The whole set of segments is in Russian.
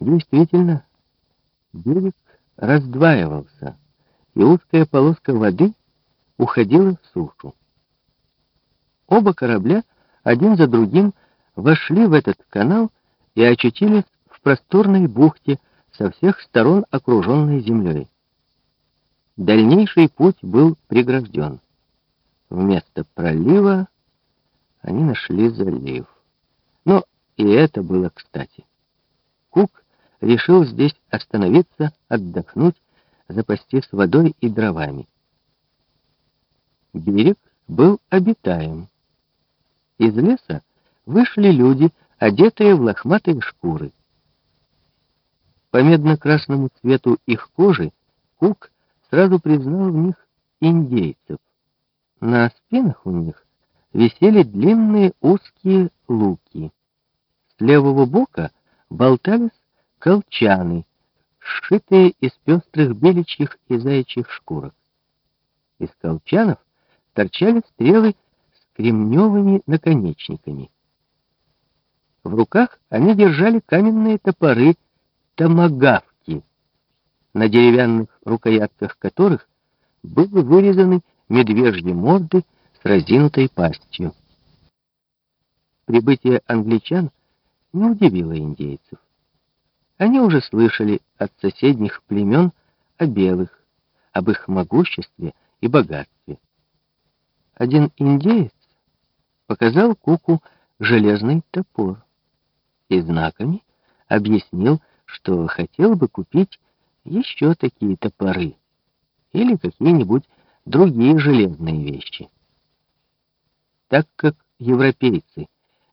Действительно, берег раздваивался, и узкая полоска воды уходила в сушу. Оба корабля один за другим вошли в этот канал и очутились в просторной бухте, со всех сторон окруженной землей. Дальнейший путь был прегражден. Вместо пролива они нашли залив. Но и это было кстати. Кук решил здесь остановиться, отдохнуть, запастись водой и дровами. Берег был обитаем. Из леса вышли люди, одетые в лохматые шкуры. По медно-красному цвету их кожи Кук сразу признал в них индейцев. На спинах у них висели длинные узкие луки. С левого бока болтались колчаны, сшитые из пестрых беличьих и заячьих шкурок. Из колчанов торчали стрелы с кремневыми наконечниками. В руках они держали каменные топоры томагавки, на деревянных рукоятках которых были вырезаны медвежьи морды с разинутой пастью. Прибытие англичан не удивило индейцев. Они уже слышали от соседних племен о белых, об их могуществе и богатстве. Один индеец показал Куку железный топор и знаками объяснил, что хотел бы купить еще такие топоры или какие-нибудь другие железные вещи. Так как европейцы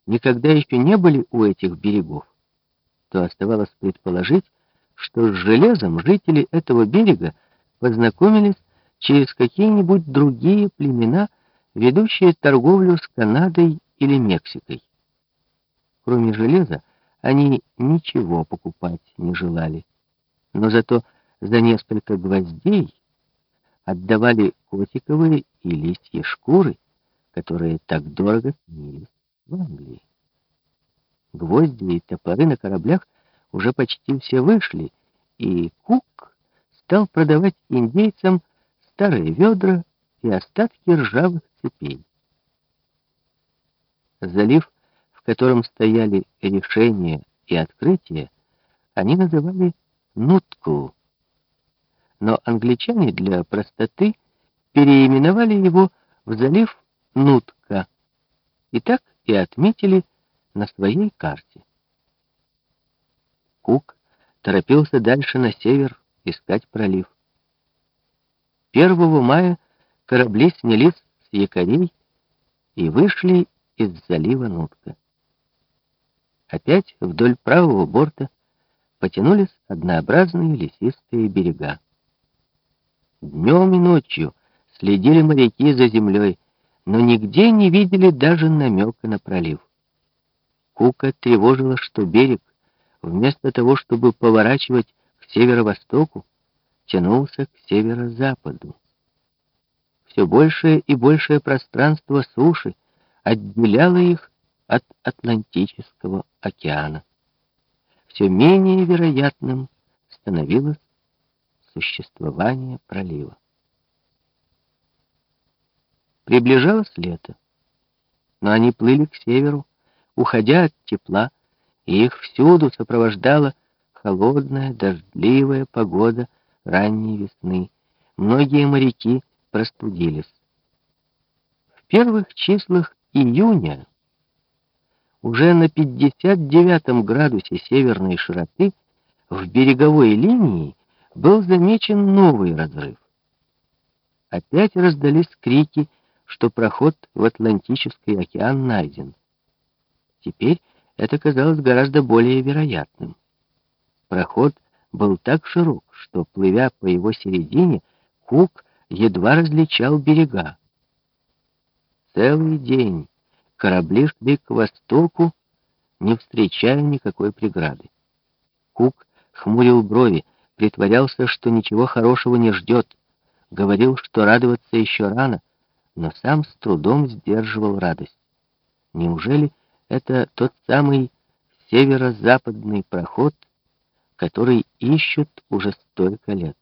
никогда еще не были у этих берегов, то оставалось предположить, что с железом жители этого берега познакомились через какие-нибудь другие племена, ведущие торговлю с Канадой или Мексикой. Кроме железа, они ничего покупать не желали, но зато за несколько гвоздей отдавали котиковые и листья шкуры, которые так дорого ценились в Англии. Гвозди и топоры на кораблях уже почти все вышли, и Кук стал продавать индейцам старые ведра и остатки ржавых цепей. Залив в котором стояли решения и открытия, они называли Нутку. Но англичане для простоты переименовали его в залив Нутка и так и отметили на своей карте. Кук торопился дальше на север искать пролив. 1 мая корабли снялись с якорей и вышли из залива Нутка. Опять вдоль правого борта потянулись однообразные лесистые берега. Днем и ночью следили моряки за землей, но нигде не видели даже намека на пролив. Кука тревожила, что берег, вместо того, чтобы поворачивать к северо-востоку, тянулся к северо-западу. Все большее и большее пространство суши отделяло их от Атлантического океана. Все менее вероятным становилось существование пролива. Приближалось лето, но они плыли к северу, уходя от тепла, и их всюду сопровождала холодная, дождливая погода ранней весны. Многие моряки простудились. В первых числах июня уже на 59 градусе северной широты в береговой линии был замечен новый разрыв. Опять раздались крики, что проход в Атлантический океан найден. Теперь это казалось гораздо более вероятным. Проход был так широк, что, плывя по его середине, Кук едва различал берега. Целый день корабли шли к востоку, не встречая никакой преграды. Кук хмурил брови, притворялся, что ничего хорошего не ждет, говорил, что радоваться еще рано, но сам с трудом сдерживал радость. Неужели это тот самый северо-западный проход, который ищут уже столько лет.